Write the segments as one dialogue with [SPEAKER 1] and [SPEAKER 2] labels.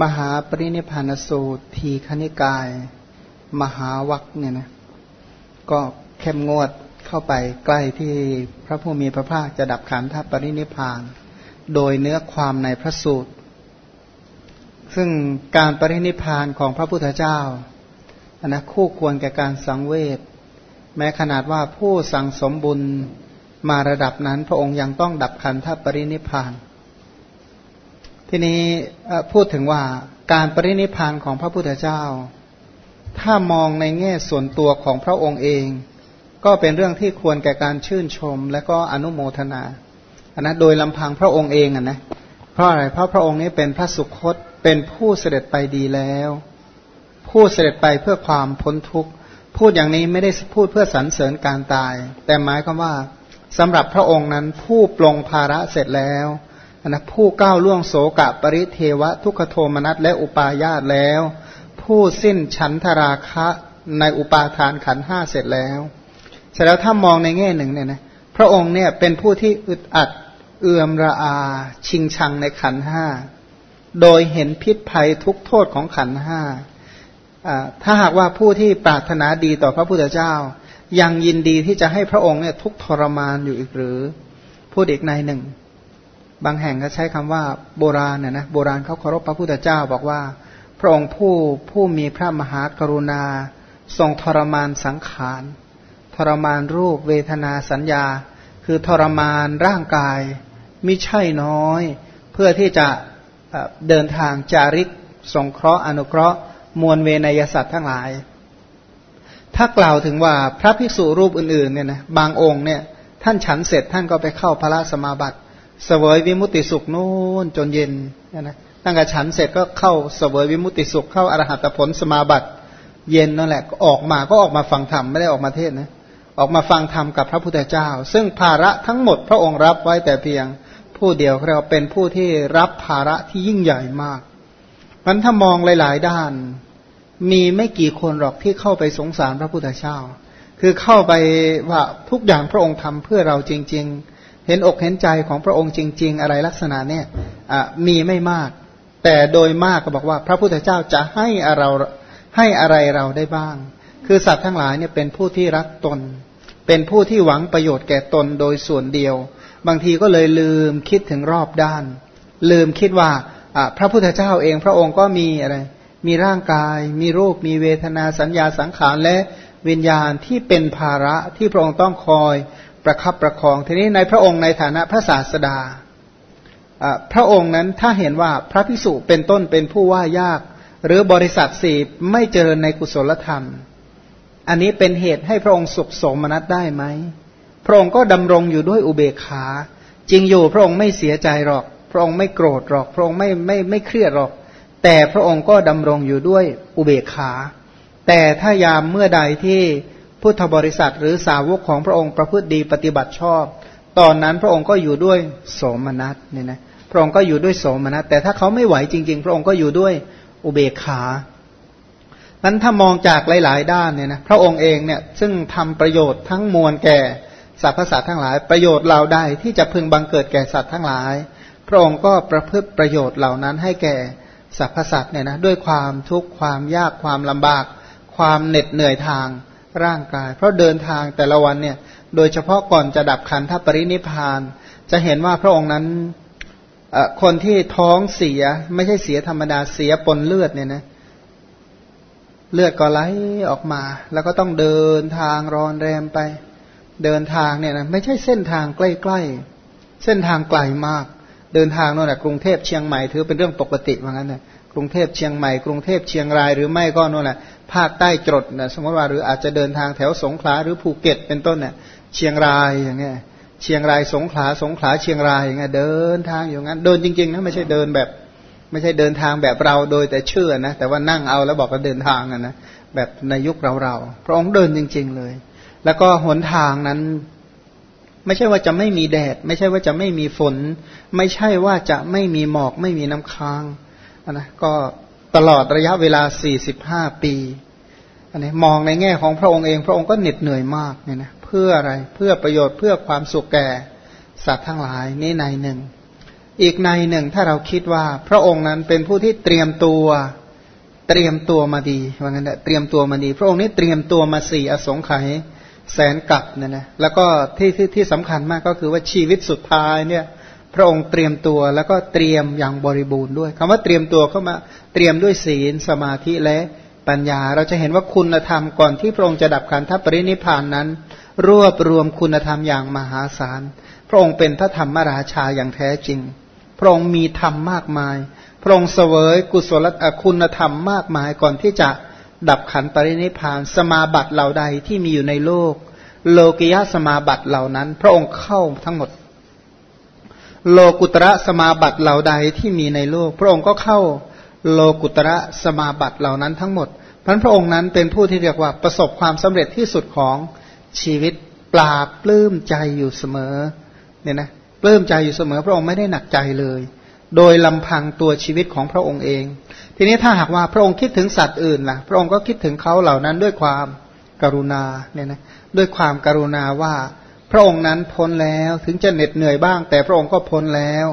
[SPEAKER 1] มหาปรินิพานสูตร ทีคณิกาย มหาวัคเนี่ยนะก็เข้มงวดเข้าไปใกล้ที่พระผู้มีพระภาคจะดับขันธปรินิพาน โดยเนื้อความในพระสูตร ซึ่งการปรินิพานของพระพุทธเจ้าอันนะคู่ควรแก่การสังเวชแม้ขนาดว่าผู้สั่งสมบุญมาระดับนั้นพระองค์ยังต้องดับขันธปรินิพาน ทีนี้พูดถึงว่าการปรินิพานของพระพุทธเจ้า ถ้ามองในแง่ส่วนตัวของพระองค์เอง ก็เป็นเรื่องที่ควรแก่การชื่นชมและก็อนุโมทนาอันนะโดยลำพังพระองค์เองอะนะเพราะอะไรเพราะพระองค์นี้เป็นพระสุคตเป็นผู้เสด็จไปดีแล้ว ผู้เสด็จไปเพื่อความพ้นทุกข์พูดอย่างนี้ไม่ได้พูดเพื่อสรรเสริญการตาย แต่หมายความว่าสำหรับพระองค์นั้นผู้ปลงภาระเสร็จแล้ว นะผู้ก้าวล่วงโสกะปริเทวะ ทุกขโทมนัสและอุปาญาตแล้ว ผู้สิ้นฉันทราคะในอุปาทานขันห้าเสร็จแล้วเสร็จแล้วถ้ามองในแง่หนึ่งเนี่ยนะพระองค์เนี่ยเป็นผู้ที่อึดอัดเอื่อมระอา ชิงชังในขันห้าโดยเห็นพิษภัยทุกโทษของขันห้าถ้าหากว่าผู้ที่ปรารถนาดีต่อพระพุทธเจ้า ยังยินดีที่จะให้พระองค์เนี่ยทุกทรมานอยู่อีกหรือพูดอีกในหนึ่ง บางแห่งก็ใช้คำว่าโบราณเนี่ยนะโบราณเขาเคารพพระพุทธเจ้าบอกว่า พระองค์ผู้ผู้มีพระมหากรุณา ทรงทรมานสังขารทรมานรูปเวทนาสัญญา คือทรมานร่างกายมิใช่น้อย เพื่อที่จะเดินทางจาริกสงเคราะห์อนุเคราะห์ มวลเวนยสัตว์ทั้งหลาย ถ้ากล่าวถึงว่าพระภิกษุรูปอื่นๆเนี่ยนะบางองค์เนี่ยท่านฉันเสร็จท่านก็ไปเข้าพระสมาบัติ เสวยวิมุติสุขนู่นจนเย็นนะตั้งแต่ฉันเสร็จก็เข้าเสวยวิมุติสุขเข้าอรหัตผลสมาบัติ เย็นนั่นแหละออกมาก็ออกมาฟังธรรมไม่ได้ออกมาเทศนะออกมาฟังธรรมกับพระพุทธเจ้า ซึ่งภาระทั้งหมดพระองค์รับไว้แต่เพียงผู้เดียวเราเป็นผู้ที่รับภาระที่ยิ่งใหญ่มากมันถ้ามองหลาย ๆ ด้าน มีไม่กี่คนหรอกที่เข้าไปสงสารพระพุทธเจ้า คือเข้าไปว่าทุกอย่างพระองค์ทำเพื่อเราจริง ๆ เห็นอกเห็นใจของพระองค์จริง ๆ อะไรลักษณะเนี่ยมีไม่มาก แต่โดยมากก็บอกว่า พระพุทธเจ้าจะให้เราให้อะไรเราได้บ้าง คือสัตว์ทั้งหลายเนี่ยเป็นผู้ที่รักตน เป็นผู้ที่หวังประโยชน์แก่ตนโดยส่วนเดียว บางทีก็เลยลืมคิดถึงรอบด้าน ลืมคิดว่าพระพุทธเจ้าเองพระองค์ก็มีอะไร มีร่างกาย มีรูป มีเวทนาสัญญาสังขารและวิญญาณที่เป็นภาระที่พระองค์ต้องคอย ประคับประคอง ทีนี้ในพระองค์ในฐานะพระศาสดาพระองค์นั้นถ้าเห็นว่าพระพิสุเป็นต้นเป็นผู้ว่ายาก หรือบริษัทสี่ไม่เจริญในกุศลธรรม อันนี้เป็นเหตุให้พระองค์สุขสมนัตได้ไหม พระองค์ก็ดำรงอยู่ด้วยอุเบกขา จริงอยู่พระองค์ไม่เสียใจหรอก พระองค์ไม่โกรธหรอก พระองค์ไม่ไม่ไม่เครียดหรอก แต่พระองค์ก็ดำรงอยู่ด้วยอุเบกขา แต่ถ้ายามเมื่อใดที่ พุทธบริษัทหรือสาวกของพระองค์ประพฤติดีปฏิบัติชอบ ตอนนั้นพระองค์ก็อยู่ด้วยโสมนัสเนี่ยนะพระองค์ก็อยู่ด้วยโสมนัสแต่ถ้าเขาไม่ไหวจริง ๆ พระองค์ก็อยู่ด้วยอุเบกขานั้นถ้ามองจากหลาย ๆ ด้านเนี่ยนะพระองค์เองเนี่ยซึ่งทำประโยชน์ทั้งมวลแก่สรรพสัตว์ทั้งหลาย ประโยชน์เราได้ที่จะพึงบังเกิดแก่สัตว์ทั้งหลาย พระองค์ก็ประพฤติประโยชน์เหล่านั้นให้แก่สรรพสัตว์เนี่ยนะด้วยความทุกข์ความยากความลำบาก ความเหน็ดเหนื่อยทาง ร่างกาย เพราะเดินทางแต่ละวันเนี่ย โดยเฉพาะก่อนจะดับขันธปรินิพาน จะเห็นว่าพระองค์นั้นคนที่ท้องเสียไม่ใช่เสียธรรมดาเสียปนเลือดเนี่ยนะเลือดก็ไหลออกมา แล้วก็ต้องเดินทางรอนแรมไป เดินทางเนี่ยนะไม่ใช่เส้นทางใกล้ๆ เส้นทางไกลมาก เดินทางโน่นแหละกรุงเทพเชียงใหม่ถือเป็นเรื่องปกติว่างั้นนะกรุงเทพเชียงใหม่กรุงเทพเชียงรายหรือไม่ก็โน่นแหละภาคใต้จดนะสมมติว่าหรืออาจจะเดินทางแถวสงขลาหรือภูเก็ตเป็นต้นเนี่ยเชียงรายอย่างเงี้ยเชียงรายสงขลาสงขลาเชียงรายอย่างเงี้ยเดินทางอยู่งั้น เดินจริงๆนะไม่ใช่เดินแบบ ไม่ใช่เดินทางแบบเราโดยแต่เชื่อนะแต่ว่านั่งเอาแล้วบอกว่าเดินทางนะแบบในยุคเราเราพระองค์เดินจริง ๆเลย แล้วก็หนทางนั้นไม่ใช่ว่าจะไม่มีแดด ไม่ใช่ว่าจะไม่มีฝน ไม่ใช่ว่าจะไม่มีหมอกไม่มีน้ำค้างนะก็ ตลอดระยะเวลา 45 ปีอันนี้มองในแง่ของพระองค์เอง พระองค์ก็เหน็ดเหนื่อยมากเนี่ยนะเพื่ออะไรเพื่อประโยชน์เพื่อความสุขแก่สัตว์ทั้งหลายนี่ในหนึ่ง อีกในหนึ่งถ้าเราคิดว่าพระองค์นั้นเป็นผู้ที่เตรียมตัวเตรียมตัวมาดีว่างั้นแหละเตรียมตัวมาดี พระองค์นี้เตรียมตัวมาสี่อสงไขยแสนกับเนี่ยนะแล้วก็ที่ที่ที่สำคัญมากก็คือว่าชีวิตสุดท้ายเนี่ย พระองค์เตรียมตัวแล้วก็เตรียมอย่างบริบูรณ์ด้วยคำว่าเตรียมตัวเข้ามาเตรียมด้วยศีลสมาธิและปัญญา เราจะเห็นว่าคุณธรรมก่อนที่พระองค์จะดับขันธปรินิพานนั้น รวบรวมคุณธรรมอย่างมหาศาล พระองค์เป็นพระธรรมราชาอย่างแท้จริง พระองค์มีธรรมมากมาย พระองค์เสวยกุศลคุณธรรมมากมายก่อนที่จะดับขันปรินิพาน สมาบัติเหล่าใดที่มีอยู่ในโลก โลกิยะสมาบัติเหล่านั้น พระองค์เข้าทั้งหมด โลกุตระสมาบัติเหล่าใดที่มีในโลก พระองค์ก็เข้าโลกุตระสมาบัติเหล่านั้นทั้งหมดพันพระองค์นั้นเป็นผู้ที่เรียกว่าประสบความสำเร็จที่สุดของชีวิตปราบปลื้มใจอยู่เสมอเนี่ยนะปลื้มใจอยู่เสมอ พระองค์ไม่ได้หนักใจเลย โดยลำพังตัวชีวิตของพระองค์เอง ทีนี้ถ้าหากว่าพระองค์คิดถึงสัตว์อื่นล่ะ พระองค์ก็คิดถึงเขาเหล่านั้นด้วยความกรุณาเนี่ยนะด้วยความกรุณาว่า พระองค์นั้นพ้นแล้วถึงจะเหน็ดเหนื่อยบ้าง แต่พระองค์ก็พ้นแล้ว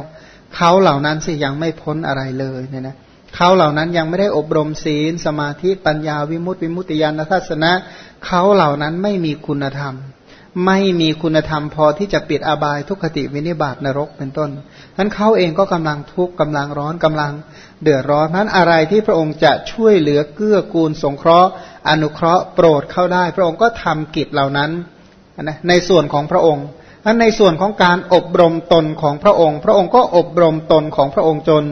[SPEAKER 1] เขาเหล่านั้นสิยังไม่พ้นอะไรเลยเนี่ยนะเขาเหล่านั้นยังไม่ได้อบรมศีล สมาธิปัญญาวิมุตติวิมุตติญาณทัศนะเขาเหล่านั้นไม่มีคุณธรรม ไม่มีคุณธรรมพอที่จะปิดอบายทุกขติวินิบาตนรกเป็นต้นนั้นเขาเองก็กำลังทุกข์กำลังร้อนกำลัง เดือดร้อนนั้นอะไรที่พระองค์จะช่วยเหลือเกื้อกูลสงเคราะห์ อนุเคราะห์โปรดเข้าได้ พระองค์ก็ทำกิจเหล่านั้น นะในส่วนของพระองค์นั้นในส่วนของการอบรมตนของพระองค์ พระองค์ก็อบรมตนของพระองค์จน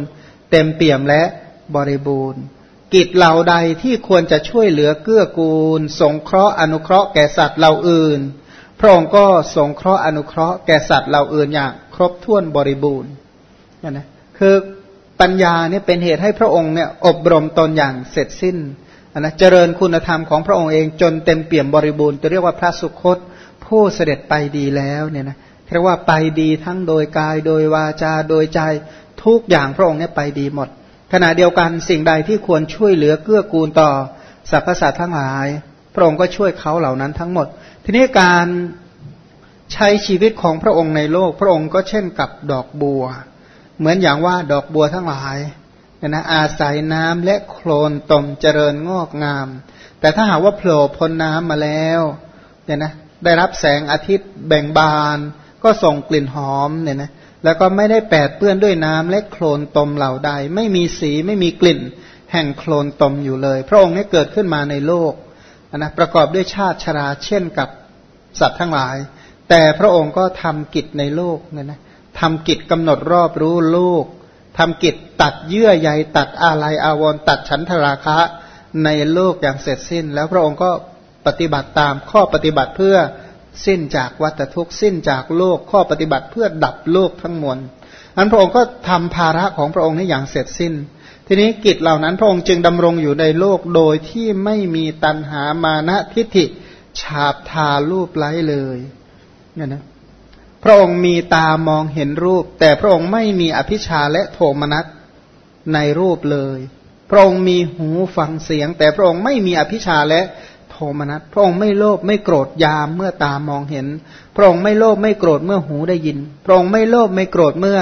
[SPEAKER 1] เต็มเปี่ยมและบริบูรณ์ กิจเหล่าใดที่ควรจะช่วยเหลือเกื้อกูล สงเคราะห์อนุเคราะห์แก่สัตว์เหล่าอื่น พระองค์ก็สงเคราะห์อนุเคราะห์แก่สัตว์เหล่าอื่นอย่างครบถ้วนบริบูรณ์นะคือปัญญาเนี่ยเป็นเหตุให้พระองค์เนี่ยอบรมตนอย่างเสร็จสิ้นนะเจริญคุณธรรมของพระองค์เองจนเต็มเปี่ยมบริบูรณ์จะเรียกว่าพระสุคต ผู้เสด็จไปดีแล้วเนี่ยนะเรียกว่าไปดีทั้งโดยกายโดยวาจาโดยใจทุกอย่างพระองค์เนี่ยไปดีหมด ขณะเดียวกันสิ่งใดที่ควรช่วยเหลือเกื้อกูลต่อสรรพสัตว์ทั้งหลาย พระองค์ก็ช่วยเขาเหล่านั้นทั้งหมด ทีนี้การใช้ชีวิตของพระองค์ในโลก พระองค์ก็เช่นกับดอกบัว เหมือนอย่างว่าดอกบัวทั้งหลายเนี่ยนะอาศัยน้ำและโคลนตมเจริญงอกงาม แต่ถ้าหากว่าโผล่พ้นน้ำมาแล้วเนี่ยนะ ได้รับแสงอาทิตย์แบ่งบาน ก็ส่งกลิ่นหอมเนี่ยนะแล้วก็ไม่ได้แปดเปื้อนด้วยน้ำและโคลนตมเหล่าใด ไม่มีสีไม่มีกลิ่น แห่งโคลนตมอยู่เลย พระองค์นี้เกิดขึ้นมาในโลกนะประกอบด้วยชาติชราเช่นกับสัตว์ทั้งหลาย แต่พระองค์ก็ทำกิจในโลกเนี่ยนะทำกิจกำหนดรอบรู้โลกทำกิจตัดเยื่อใยตัดอาลัยอาวรณ์ตัดฉันทราคะในโลกอย่างเสร็จสิ้น แล้วพระองค์ก็ ปฏิบัติตามข้อปฏิบัติเพื่อสิ้นจากวัฏทุกข์สิ้นจากโลกข้อปฏิบัติเพื่อดับโลกทั้งมวลอันพระองค์ก็ทำภาระของพระองค์นี้อย่างเสร็จสิ้น ทีนี้กิจเหล่านั้นพระองค์จึงดำรงอยู่ในโลกโดยที่ไม่มีตัณหามานะทิฏฐิฉาบทารูปไล้เลยเนี่ยนะพระองค์มีตามองเห็นรูป แต่พระองค์ไม่มีอภิชาและโทมนัสในรูปเลย พระองค์มีหูฟังเสียง แต่พระองค์ไม่มีอภิชาและโทมนัสพระองค์ไม่โลภไม่โกรธยามเมื่อตามองเห็น พระองค์ไม่โลภไม่โกรธเมื่อหูได้ยิน พระองค์ไม่โลภไม่โกรธเมื่อ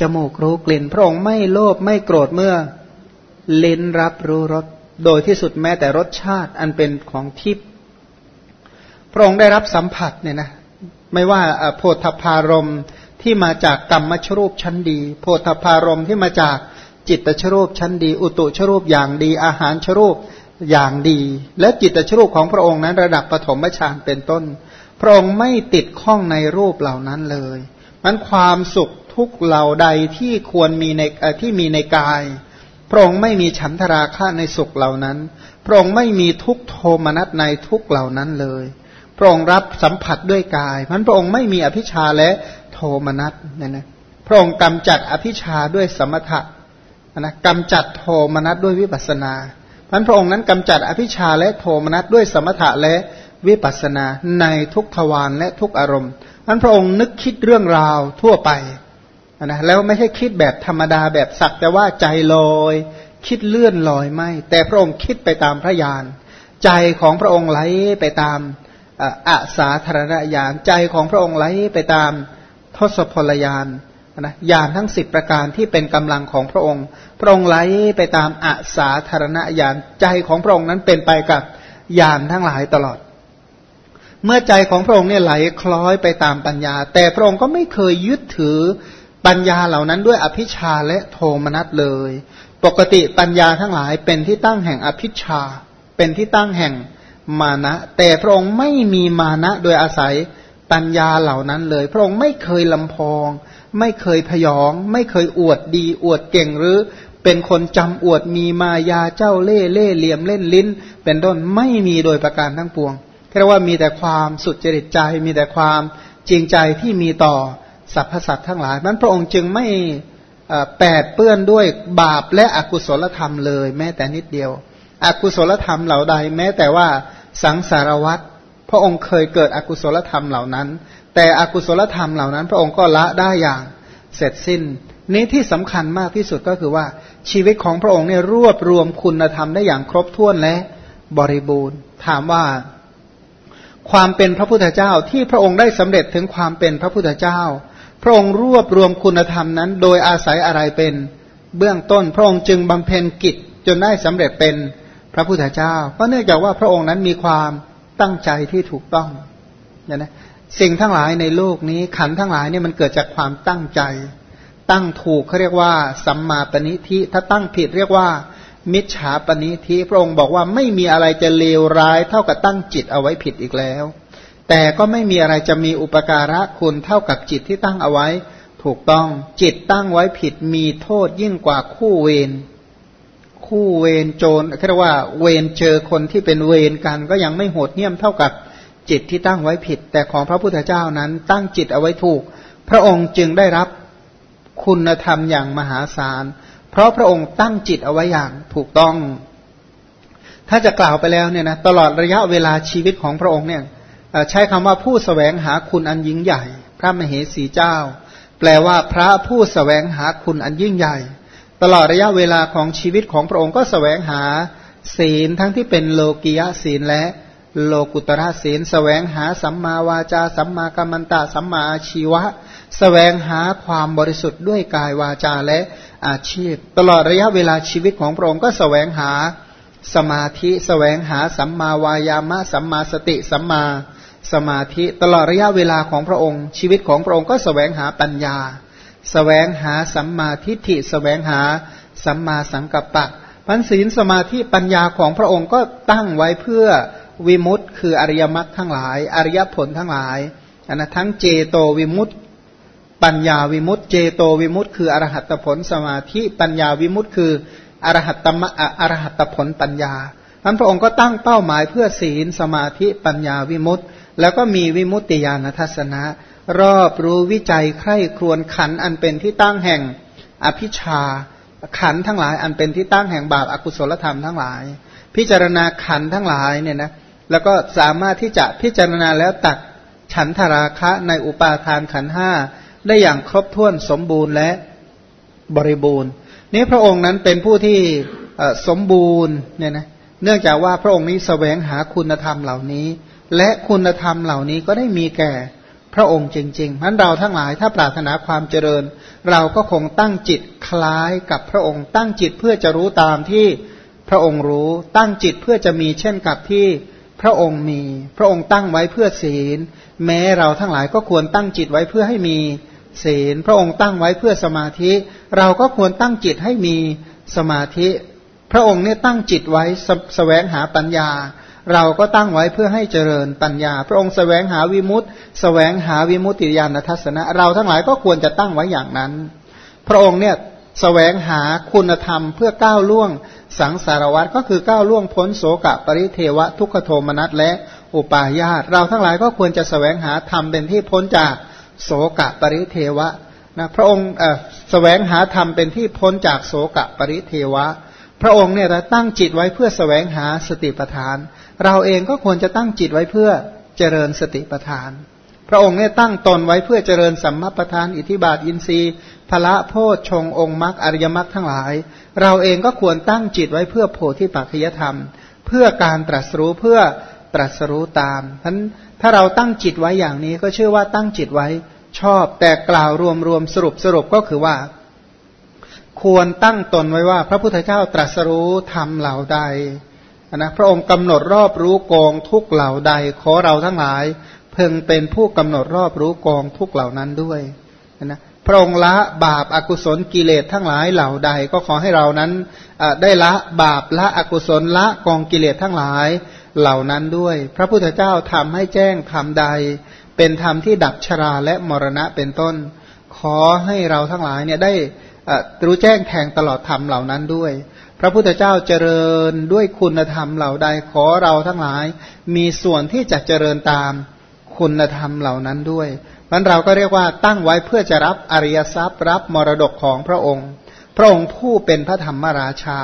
[SPEAKER 1] จมูกรู้กลิ่น พระองค์ไม่โลภไม่โกรธเมื่อลิ้นรับรู้รสโดยที่สุดแม้แต่รสชาติอันเป็นของทิพย์พระองค์ได้รับสัมผัสเนี่ยนะไม่ว่าโพธพารมที่มาจากกรรมชรูปชั้นดี โพธพารมที่มาจากจิตชรูปชั้นดี อุตุชรูปอย่างดีอาหารชรูป อย่างดี และจิตชรูปของพระองค์นั้นระดับปฐมฌานเป็นต้น พระองค์ไม่ติดข้องในรูปเหล่านั้นเลยมันความสุขทุกเหล่าใดที่ควรมีในที่มีในกาย พระองค์ไม่มีฉันทราคะในสุขเหล่านั้น พระองค์ไม่มีทุกโทมนัสในทุกเหล่านั้นเลย พระองค์รับสัมผัสด้วยกายมันพระองค์ไม่มีอภิชาและโทมนัสเนี่ยนะพระองค์กำจัดอภิชาด้วยสมถะนะกำจัดโทมนัสด้วยวิปัสนา พันพระองค์นั้นกำจัดอภิชาและโทมนัสด้วยสมถะและวิปัสนาในทุกทวารและทุกอารมณ์พันพระองค์นึกคิดเรื่องราวทั่วไปนะแล้วไม่ใช่คิดแบบธรรมดาแบบสักแต่ว่าใจลอย คิดเลื่อนลอยไม่ แต่พระองค์คิดไปตามพระญาณใจของพระองค์ไหลไปตามอาสาธารณญาณใจของพระองค์ไหลไปตามทศพลยาน นะญาณทั้งสิบประการที่เป็นกำลังของพระองค์ พระองค์ไหลไปตามอาสาธารณญาณใจของพระองค์นั้นเป็นไปกับญาณทั้งหลายตลอด เมื่อใจของพระองค์เนี่ยไหลคล้อยไปตามปัญญา แต่พระองค์ก็ไม่เคยยึดถือปัญญาเหล่านั้นด้วยอภิชาและโทมนัสเลย ปกติปัญญาทั้งหลายเป็นที่ตั้งแห่งอภิชา เป็นที่ตั้งแห่งมานะ แต่พระองค์ไม่มีมานะโดยอาศัยปัญญาเหล่านั้นเลย พระองค์ไม่เคยลำพอง ไม่เคยพยอง ไม่เคยอวดดี อวดเก่งหรือ เป็นคนจำอวดมีมายาเจ้าเล่เล่เหลี่ยมเล่นลิ้น เป็นต้นไม่มีโดยประการทั้งปวงแค่ว่ามีแต่ความสุดจริตใจมีแต่ความจริงใจที่มีต่อสรรพสัตว์ทั้งหลายนั้นพระองค์จึงไม่แปดเปื้อนด้วยบาปและอกุศลธรรมเลย แม้แต่นิดเดียว อกุศลธรรมเหล่าใด แม้แต่ว่าสังสารวัตรพระองค์เคยเกิดอกุศลธรรมเหล่านั้น แต่อกุศลธรรมเหล่านั้น พระองค์ก็ละได้อย่างเสร็จสิ้น นี้ที่สำคัญมากที่สุดก็คือว่าชีวิตของพระองค์เนี่ยรวบรวมคุณธรรมได้อย่างครบถ้วนและบริบูรณ์ ถามว่า ความเป็นพระพุทธเจ้าที่พระองค์ได้สำเร็จถึงความเป็นพระพุทธเจ้า พระองค์รวบรวมคุณธรรมนั้น โดยอาศัยอะไรเป็นเบื้องต้น พระองค์จึงบำเพ็ญกิจจนได้สำเร็จเป็นพระพุทธเจ้าก็เนื่องจากว่าพระองค์นั้นมีความตั้งใจที่ถูกต้องเนี่ยนะ สิ่งทั้งหลายในโลกนี้ขันทั้งหลายเนี่ยมันเกิดจากความตั้งใจ ตั้งถูกเขาเรียกว่า สัมมาปณิทิถ้าตั้งผิดเรียกว่า มิจฉาปณิทิพระองค์บอกว่าไม่มีอะไรจะเลวร้ายเท่ากับตั้งจิตเอาไว้ผิดอีกแล้ว แต่ก็ไม่มีอะไรจะมีอุปการะคุณเท่ากับจิตที่ตั้งเอาไว้ ถูกต้องจิตตั้งไว้ผิดมีโทษยิ่งกว่าคู่เวรคู่เวรโจรเรียกว่าเวรเจอคนที่เป็นเวรกันก็ยังไม่โหดเหี้ยมเท่ากับ จิตที่ตั้งไว้ผิด แต่ของพระพุทธเจ้านั้นตั้งจิตเอาไว้ถูก พระองค์จึงได้รับคุณธรรมอย่างมหาศาล เพราะพระองค์ตั้งจิตเอาไว้อย่างถูกต้อง ถ้าจะกล่าวไปแล้วเนี่ยนะตลอดระยะเวลาชีวิตของพระองค์เนี่ยใช้คำว่าผู้สแสวงหาคุณอันยิ่งใหญ่ พระมเหสีเจ้า แปลว่าพระผู้สแสวงหาคุณอันยิ่งใหญ่ ตลอดระยะเวลาของชีวิตของพระองค์ก็สแสวงหาศีลทั้งที่เป็นโลกิยะศีลและ โลกุตระศีลแสวงหาสัมมาวาจา สัมมากัมมันตะ สัมมาอาชีวะ แสวงหาความบริสุทธิ์ด้วยกายวาจาและอาชีพ ตลอดระยะเวลาชีวิตของพระองค์ก็แสวงหาสมาธิ แสวงหาสัมมาวายามะ สัมมาสติ สัมมาสมาธิตลอดระยะเวลาของพระองค์ ชีวิตของพระองค์ก็สแสวงหาปัญญาสแสวงหาสัมมาทิฏฐิสแสวงหาสัมมาสังกัปปะพันศีลสมาธิปัญญาของพระองค์ก็ตั้งไว้เพื่อ วิมุตต์คืออริยมรรคทั้งหลาย อริยผลทั้งหลายอันนะทั้งเจโตวิมุตต์ปัญญาวิมุตต์เจโตวิมุตต์คืออรหัตผลสมาธิปัญญาวิมุตต์คืออรหัตตมะอรหัตผลปัญญาท่านพระองค์ก็ตั้งเป้าหมายเพื่อศีลสมาธิปัญญาวิมุตต์แล้วก็มีวิมุตติญาณทัศนะ รอบรู้วิจัยใคร่ครวญขันอันเป็นที่ตั้งแห่งอภิชาขันทั้งหลายอันเป็นที่ตั้งแห่งบาปอากุศลธรรมทั้งหลาย พิจารณาขันทั้งหลายเนี่ยนะ แล้วก็สามารถที่จะพิจารณาแล้วตักฉันทราคะในอุปาทานขันห้าได้อย่างครบถ้วนสมบูรณ์และบริบูรณ์ นี้พระองค์นั้นเป็นผู้ที่สมบูรณ์เนี่ยนะเนื่องจากว่าพระองค์นี้แสวงหาคุณธรรมเหล่านี้ และคุณธรรมเหล่านี้ก็ได้มีแก่พระองค์จริงๆนั้นเราทั้งหลายถ้าปรารถนาความเจริญ เราก็คงตั้งจิตคล้ายกับพระองค์ ตั้งจิตเพื่อจะรู้ตามที่พระองค์รู้ ตั้งจิตเพื่อจะมีเช่นกับที่ ระองค์มี พระองค์ตั้งไว้เพื่อศีล แม้เราทั้งหลายก็ควรตั้งจิตไว้เพื่อให้มีศีล พระองค์ตั้งไว้เพื่อสมาธิ เราก็ควรตั้งจิตให้มีสมาธิ พระองค์เนี่ยตั้งจิตไว้สแสวงหาปัญญา เราก็ตั้งไว้เพื่อให้เจริญปัญญา พระองค์สแสวงหาวิมุตต์แสวงหาวิมุตติญาณทัศนะ เราทั้งหลายก็ควรจะตั้งไว้อย่างนั้น พระองค์เนี่ยสแสวงหาคุณธรรมเพื่อก้าวล่วง สังสารวัตรก็คือก้าวล่วงพ้นโสกะปริเทวะทุกขโทมนัสและอุปาญาตเราทั้งหลายก็ควรจะสแสวงหาธรรมเป็นที่พ้นจากโสกะปริเทวะนะพระองค์สแสวงหาธรรมเป็นที่พ้นจากโสกะปริเทวะ พระองค์เนี่ยตั้งจิตไว้เพื่อสแสวงหาสติปัฏฐาน เราเองก็ควรจะตั้งจิตไว้เพื่อเจริญสติปัฏฐาน พระองค์เนี่ยตั้งตนไว้เพื่อเจริญสัมมาปัฏฐาน อิทิบาทอินทรีย์พละโพชฌงองค์มรรคอริยมรรคทั้งหลาย เราเองก็ควรตั้งจิตไว้เพื่อโพธิปัจจยธรรม เพื่อการตรัสรู้เพื่อตรัสรู้ตามท่านถ้าเราตั้งจิตไว้อย่างนี้ก็เชื่อว่าตั้งจิตไว้ชอบแต่กล่าวรวมรวมสรุปสรุปก็คือว่า ควรตั้งตนไว้ว่า พระพุทธเจ้าตรัสรู้ธรรมเหล่าใดนะพระองค์กำหนดรอบรู้กองทุกเหล่าใด ขอเราทั้งหลาย เพ่งเป็นผู้กำหนดรอบรู้กองทุกเหล่านั้นด้วยนะ พระองค์ละบาปอากุศลกิเลสทั้งหลายเหล่าใด ก็ขอให้เรานั้นได้ละบาปละอกุศลละกองกิเลสทั้งหลายเหล่านั้นด้วย พระพุทธเจ้าทำให้แจ้งธรรมใด เป็นธรรมที่ดับชราและมรณะเป็นต้น ขอให้เราทั้งหลายเนี่ยได้รู้แจ้งแทงตลอดธรรมเหล่านั้นด้วย พระพุทธเจ้าเจริญด้วยคุณธรรมเหล่าใดขอเราทั้งหลาย มีส่วนที่จะเจริญตามคุณธรรมเหล่านั้นด้วย มันเราก็เรียกว่าตั้งไว้เพื่อจะรับอริยทรัพย์รับมรดกของพระองค์ พระองค์ผู้เป็นพระธรรมราชา